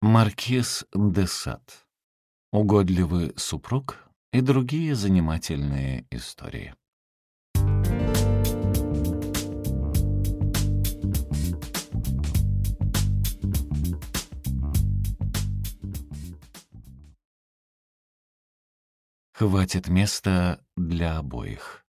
Маркиз де Сад. Угодливый супруг и другие занимательные истории. Хватит места для обоих.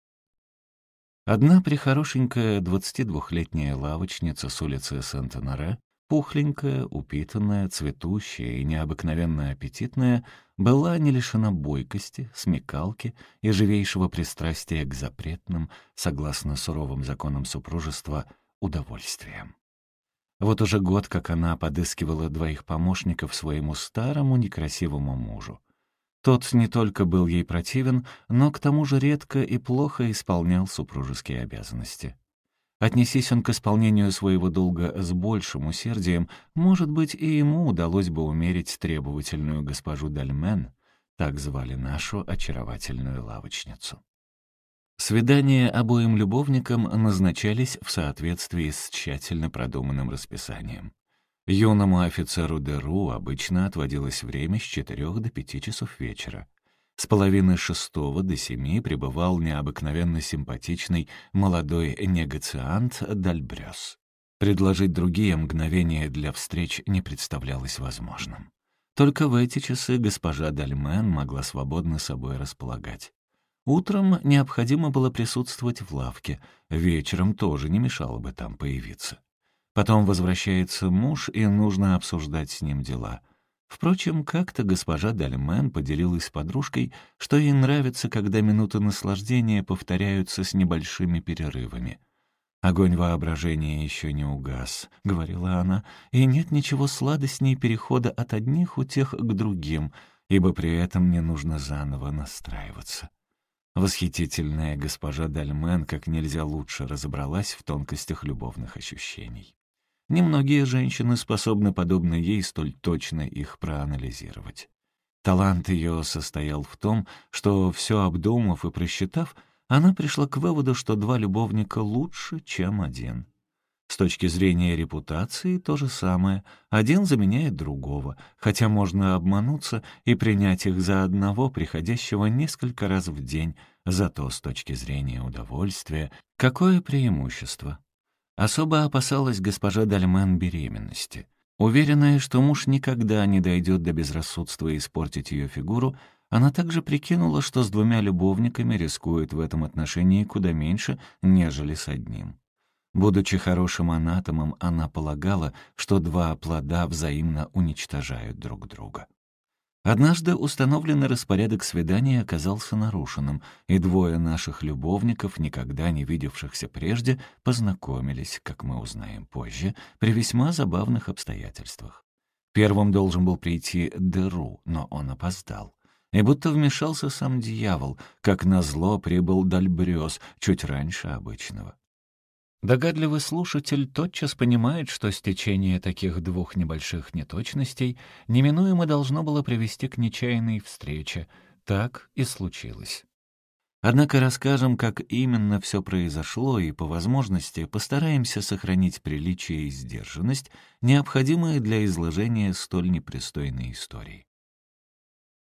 Одна прихорошенькая 22-летняя лавочница с улицы Сент-Анаре Пухленькая, упитанная, цветущая и необыкновенно аппетитная, была не лишена бойкости, смекалки и живейшего пристрастия к запретным, согласно суровым законам супружества, удовольствиям. Вот уже год, как она подыскивала двоих помощников своему старому некрасивому мужу. Тот не только был ей противен, но к тому же редко и плохо исполнял супружеские обязанности. Отнесись он к исполнению своего долга с большим усердием, может быть, и ему удалось бы умерить требовательную госпожу Дальмен, так звали нашу очаровательную лавочницу. Свидания обоим любовникам назначались в соответствии с тщательно продуманным расписанием. Юному офицеру Деру обычно отводилось время с четырех до пяти часов вечера. С половины шестого до семи пребывал необыкновенно симпатичный молодой негациант Дальбрёс. Предложить другие мгновения для встреч не представлялось возможным. Только в эти часы госпожа Дальмен могла свободно собой располагать. Утром необходимо было присутствовать в лавке, вечером тоже не мешало бы там появиться. Потом возвращается муж, и нужно обсуждать с ним дела — Впрочем, как-то госпожа Дальмен поделилась с подружкой, что ей нравится, когда минуты наслаждения повторяются с небольшими перерывами. «Огонь воображения еще не угас», — говорила она, «и нет ничего сладостней перехода от одних утех к другим, ибо при этом не нужно заново настраиваться». Восхитительная госпожа Дальмен как нельзя лучше разобралась в тонкостях любовных ощущений. Немногие женщины способны, подобно ей, столь точно их проанализировать. Талант ее состоял в том, что, все обдумав и просчитав, она пришла к выводу, что два любовника лучше, чем один. С точки зрения репутации то же самое. Один заменяет другого, хотя можно обмануться и принять их за одного, приходящего несколько раз в день. Зато с точки зрения удовольствия какое преимущество? Особо опасалась госпожа Дальмен беременности. Уверенная, что муж никогда не дойдет до безрассудства и испортить ее фигуру, она также прикинула, что с двумя любовниками рискует в этом отношении куда меньше, нежели с одним. Будучи хорошим анатомом, она полагала, что два плода взаимно уничтожают друг друга. Однажды установленный распорядок свидания оказался нарушенным, и двое наших любовников, никогда не видевшихся прежде, познакомились, как мы узнаем позже, при весьма забавных обстоятельствах. Первым должен был прийти Деру, но он опоздал. И будто вмешался сам дьявол, как назло прибыл Дальбрёс чуть раньше обычного. Догадливый слушатель тотчас понимает, что стечение таких двух небольших неточностей неминуемо должно было привести к нечаянной встрече. Так и случилось. Однако расскажем, как именно все произошло, и по возможности постараемся сохранить приличие и сдержанность, необходимые для изложения столь непристойной истории.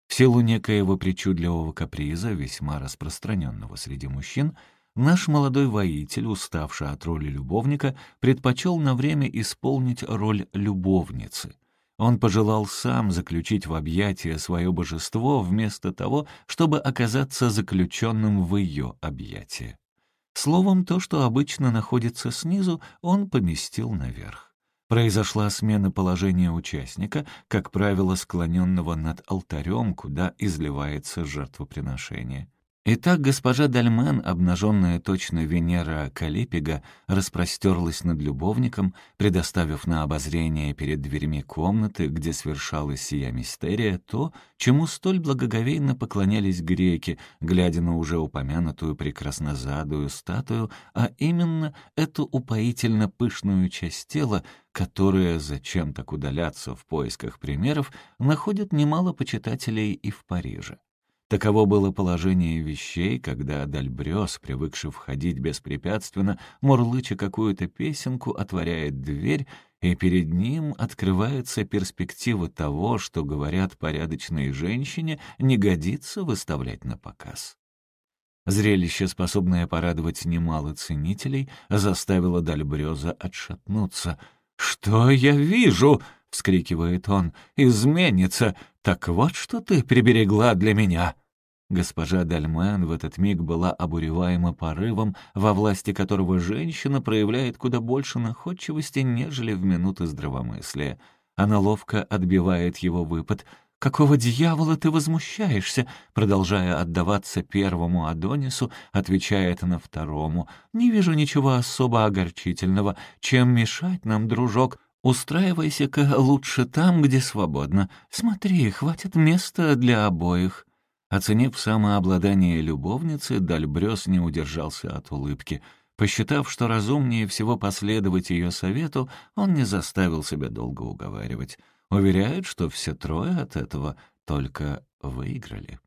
В силу некоего причудливого каприза, весьма распространенного среди мужчин, Наш молодой воитель, уставший от роли любовника, предпочел на время исполнить роль любовницы. Он пожелал сам заключить в объятия свое божество вместо того, чтобы оказаться заключенным в ее объятия. Словом, то, что обычно находится снизу, он поместил наверх. Произошла смена положения участника, как правило, склоненного над алтарем, куда изливается жертвоприношение. Итак, госпожа Дальмен, обнаженная точно Венера Калипига, распростерлась над любовником, предоставив на обозрение перед дверьми комнаты, где свершалась сия мистерия, то, чему столь благоговейно поклонялись греки, глядя на уже упомянутую прекраснозадую статую, а именно эту упоительно пышную часть тела, которая, зачем так удаляться в поисках примеров, находит немало почитателей и в Париже. Таково было положение вещей, когда Дальбрёс, привыкший входить беспрепятственно, мурлыча какую-то песенку, отворяет дверь, и перед ним открывается перспектива того, что, говорят порядочной женщине, не годится выставлять на показ. Зрелище, способное порадовать немало ценителей, заставило Дальбрёза отшатнуться. «Что я вижу?» — вскрикивает он. «Изменится! Так вот, что ты приберегла для меня!» Госпожа Дальмен в этот миг была обуреваема порывом, во власти которого женщина проявляет куда больше находчивости, нежели в минуты здравомыслия. Она ловко отбивает его выпад. «Какого дьявола ты возмущаешься?» Продолжая отдаваться первому Адонису, отвечает на второму. «Не вижу ничего особо огорчительного. Чем мешать нам, дружок? Устраивайся-ка лучше там, где свободно. Смотри, хватит места для обоих». Оценив самообладание любовницы, Дальбрёс не удержался от улыбки. Посчитав, что разумнее всего последовать ее совету, он не заставил себя долго уговаривать. Уверяет, что все трое от этого только выиграли.